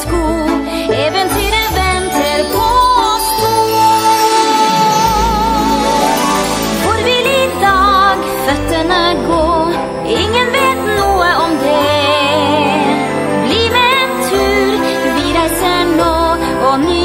sko. Eventyret venter på oss to. Hvor vil i dag føttene gå? Ingen vet noe om det. Bli med en tur, vi reiser nå, og ny